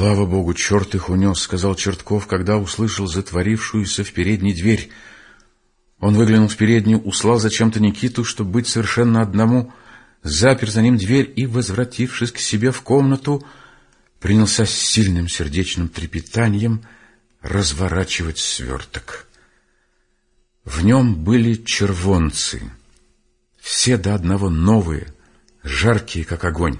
«Слава богу, черт их унес», — сказал Чертков, когда услышал затворившуюся в передней дверь. Он выглянул в переднюю, услал зачем-то Никиту, чтобы быть совершенно одному, запер за ним дверь и, возвратившись к себе в комнату, принялся с сильным сердечным трепетанием разворачивать сверток. В нем были червонцы, все до одного новые, жаркие, как огонь.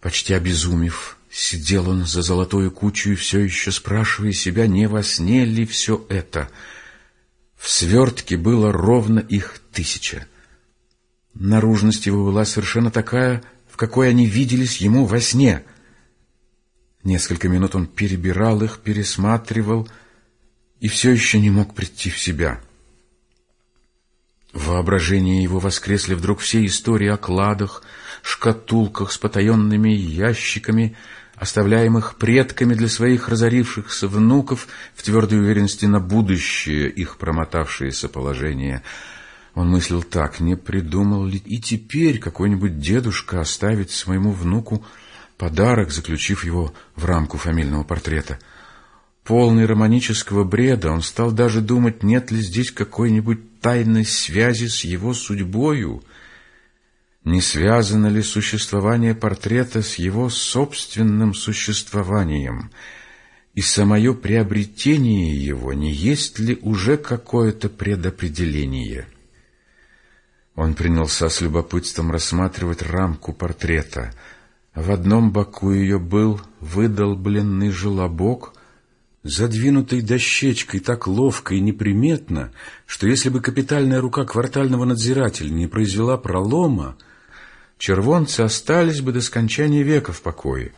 Почти обезумев, сидел он за золотую кучу и все еще спрашивая себя, не во сне ли все это. В свертке было ровно их тысяча. Наружность его была совершенно такая, в какой они виделись ему во сне — Несколько минут он перебирал их, пересматривал и все еще не мог прийти в себя. В воображении его воскресли вдруг все истории о кладах, шкатулках с потаенными ящиками, оставляемых предками для своих разорившихся внуков в твердой уверенности на будущее их промотавшееся положение. Он мыслил так, не придумал ли и теперь какой-нибудь дедушка оставить своему внуку подарок, заключив его в рамку фамильного портрета. Полный романического бреда, он стал даже думать, нет ли здесь какой-нибудь тайной связи с его судьбою, не связано ли существование портрета с его собственным существованием, и самое приобретение его не есть ли уже какое-то предопределение. Он принялся с любопытством рассматривать рамку портрета — в одном боку ее был выдолбленный желобок, задвинутый дощечкой так ловко и неприметно, что если бы капитальная рука квартального надзирателя не произвела пролома, червонцы остались бы до скончания века в покое.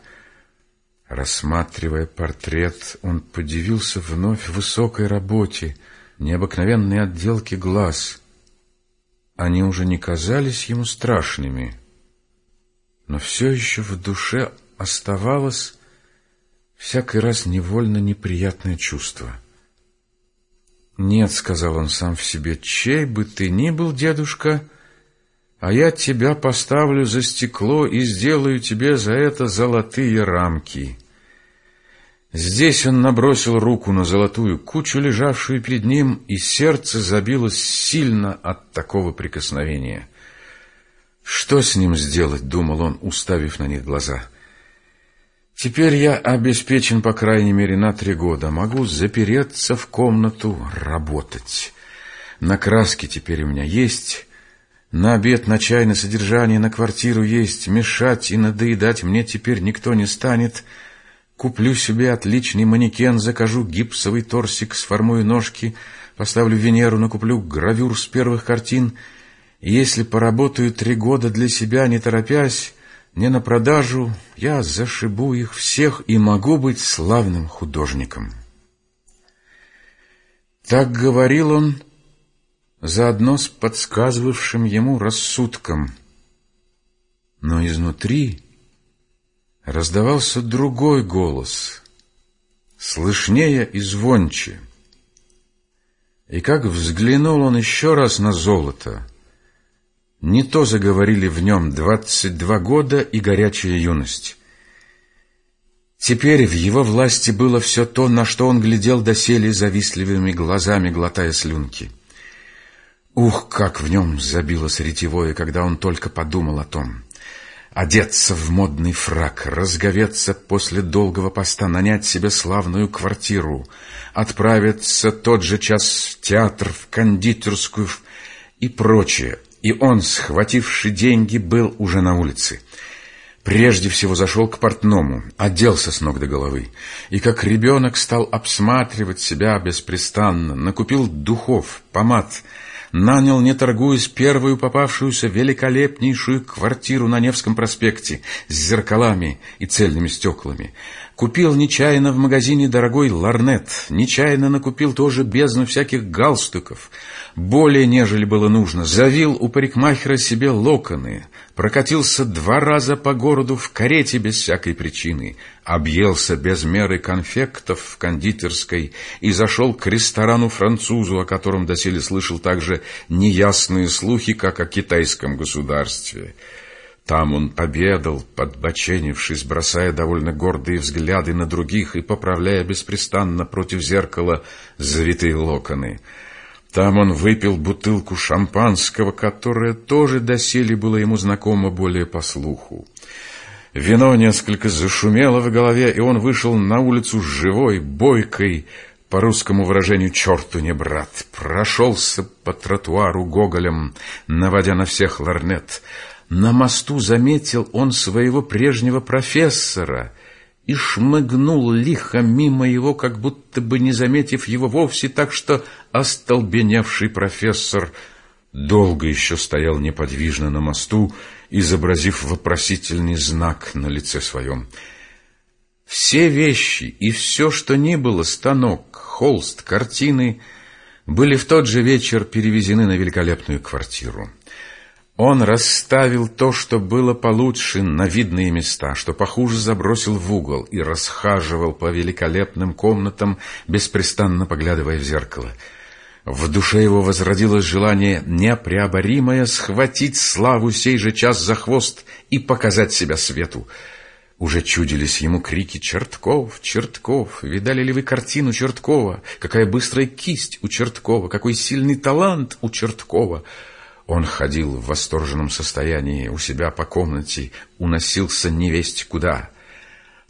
Рассматривая портрет, он подивился вновь высокой работе, необыкновенной отделке глаз. Они уже не казались ему страшными — но все еще в душе оставалось всякий раз невольно неприятное чувство. «Нет», — сказал он сам в себе, — «чей бы ты ни был, дедушка, а я тебя поставлю за стекло и сделаю тебе за это золотые рамки». Здесь он набросил руку на золотую кучу, лежавшую перед ним, и сердце забилось сильно от такого прикосновения — что с ним сделать, думал он, уставив на них глаза. Теперь я обеспечен, по крайней мере, на три года. Могу запереться в комнату, работать. На краски теперь у меня есть, на обед, на чай, на содержание, на квартиру есть. Мешать и надоедать мне теперь никто не станет. Куплю себе отличный манекен, закажу гипсовый торсик, сформую ножки, поставлю Венеру, накуплю гравюр с первых картин — если поработаю три года для себя, не торопясь, не на продажу, я зашибу их всех и могу быть славным художником. Так говорил он, заодно с подсказывавшим ему рассудком. Но изнутри раздавался другой голос, слышнее и звонче. И как взглянул он еще раз на золото — не то заговорили в нем двадцать два года и горячая юность. Теперь в его власти было все то, на что он глядел доселе завистливыми глазами, глотая слюнки. Ух, как в нем забилось ретевое, когда он только подумал о том. Одеться в модный фрак, разговеться после долгого поста, нанять себе славную квартиру, отправиться тот же час в театр, в кондитерскую и прочее — и он, схвативший деньги, был уже на улице. Прежде всего зашел к портному, оделся с ног до головы, и как ребенок стал обсматривать себя беспрестанно, накупил духов, помад, нанял, не торгуясь, первую попавшуюся великолепнейшую квартиру на Невском проспекте с зеркалами и цельными стеклами, Купил нечаянно в магазине дорогой ларнет, нечаянно накупил тоже бездну всяких галстуков, более, нежели было нужно, завил у парикмахера себе локоны, прокатился два раза по городу в карете без всякой причины, объелся без меры конфектов в кондитерской и зашел к ресторану-французу, о котором доселе слышал также неясные слухи, как о китайском государстве. Там он победал, подбоченившись, бросая довольно гордые взгляды на других и поправляя беспрестанно против зеркала завитые локоны. Там он выпил бутылку шампанского, которое тоже доселе было ему знакомо более по слуху. Вино несколько зашумело в голове, и он вышел на улицу живой, бойкой, по русскому выражению «черту не брат», прошелся по тротуару гоголем, наводя на всех ларнет. На мосту заметил он своего прежнего профессора и шмыгнул лихо мимо его, как будто бы не заметив его вовсе, так что остолбеневший профессор долго еще стоял неподвижно на мосту, изобразив вопросительный знак на лице своем. Все вещи и все, что ни было, станок, холст, картины, были в тот же вечер перевезены на великолепную квартиру. Он расставил то, что было получше, на видные места, что похуже забросил в угол и расхаживал по великолепным комнатам, беспрестанно поглядывая в зеркало. В душе его возродилось желание непреоборимое схватить славу сей же час за хвост и показать себя свету. Уже чудились ему крики «Чертков! Чертков! Видали ли вы картину Черткова? Какая быстрая кисть у Черткова! Какой сильный талант у Черткова!» Он ходил в восторженном состоянии у себя по комнате, уносился невесть куда —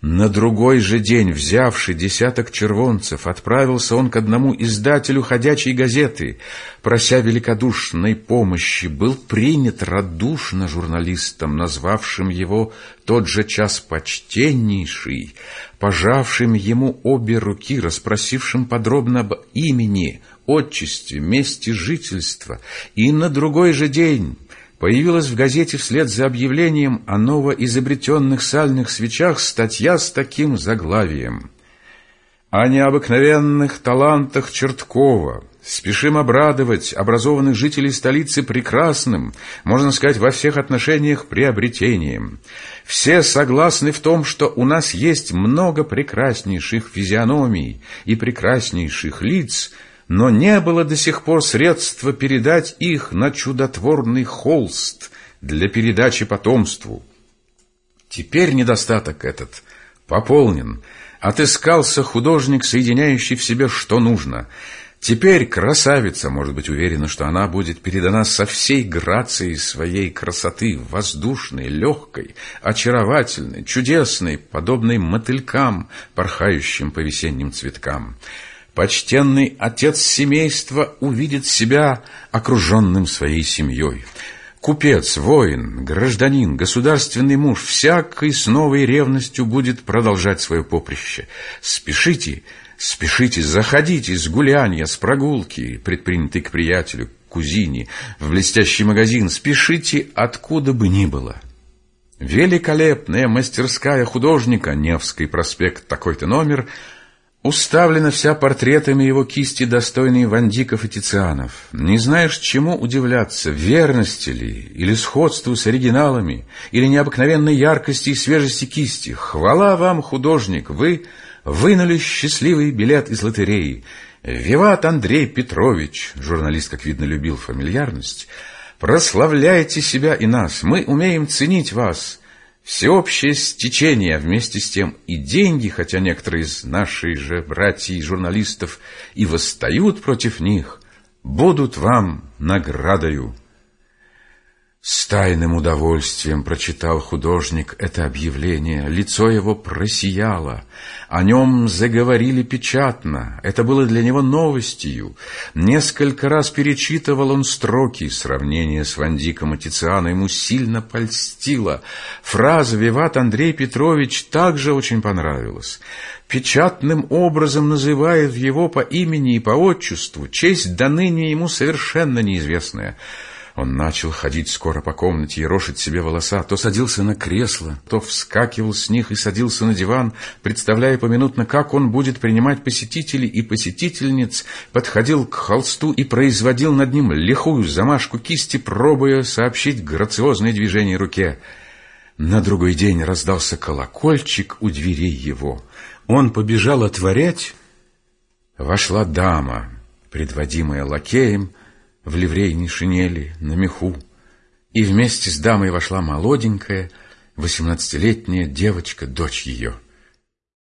на другой же день, взявший десяток червонцев, отправился он к одному издателю ходячей газеты, прося великодушной помощи, был принят радушно журналистом, назвавшим его тот же час почтеннейший, пожавшим ему обе руки, расспросившим подробно об имени, отчестве, месте жительства, и на другой же день Появилась в газете вслед за объявлением о новоизобретенных сальных свечах статья с таким заглавием. О необыкновенных талантах Черткова. Спешим обрадовать образованных жителей столицы прекрасным, можно сказать, во всех отношениях приобретением. Все согласны в том, что у нас есть много прекраснейших физиономий и прекраснейших лиц – но не было до сих пор средства передать их на чудотворный холст для передачи потомству. Теперь недостаток этот пополнен. Отыскался художник, соединяющий в себе что нужно. Теперь красавица может быть уверена, что она будет передана со всей грацией своей красоты, воздушной, легкой, очаровательной, чудесной, подобной мотылькам, порхающим по весенним цветкам почтенный отец семейства увидит себя окруженным своей семьей. Купец, воин, гражданин, государственный муж всякой с новой ревностью будет продолжать свое поприще. Спешите, спешите, заходите с гулянья, с прогулки, предпринятой к приятелю, кузине, в блестящий магазин, спешите откуда бы ни было. Великолепная мастерская художника, Невский проспект, такой-то номер — Уставлена вся портретами его кисти, достойные Вандиков и Тицианов. Не знаешь, чему удивляться, верности ли, или сходству с оригиналами, или необыкновенной яркости и свежести кисти. Хвала вам, художник, вы вынули счастливый билет из лотереи. Виват Андрей Петрович, журналист, как видно, любил фамильярность, прославляйте себя и нас, мы умеем ценить вас». Всеобщее стечение, вместе с тем и деньги, хотя некоторые из наших же братьев журналистов и восстают против них, будут вам наградою. С тайным удовольствием прочитал художник это объявление. Лицо его просияло. О нем заговорили печатно. Это было для него новостью. Несколько раз перечитывал он строки. Сравнение с Вандиком и Тициано ему сильно польстило. Фраза «Виват Андрей Петрович» также очень понравилась. Печатным образом называет его по имени и по отчеству, честь до ныне ему совершенно неизвестная. Он начал ходить скоро по комнате и рошить себе волоса, то садился на кресло, то вскакивал с них и садился на диван, представляя поминутно, как он будет принимать посетителей и посетительниц, подходил к холсту и производил над ним лихую замашку кисти, пробуя сообщить грациозные движения руке. На другой день раздался колокольчик у дверей его. Он побежал отворять. Вошла дама, предводимая лакеем, в ливрейной шинели, на меху. и вместе с дамой вошла молоденькая, восемнадцатилетняя девочка, дочь ее.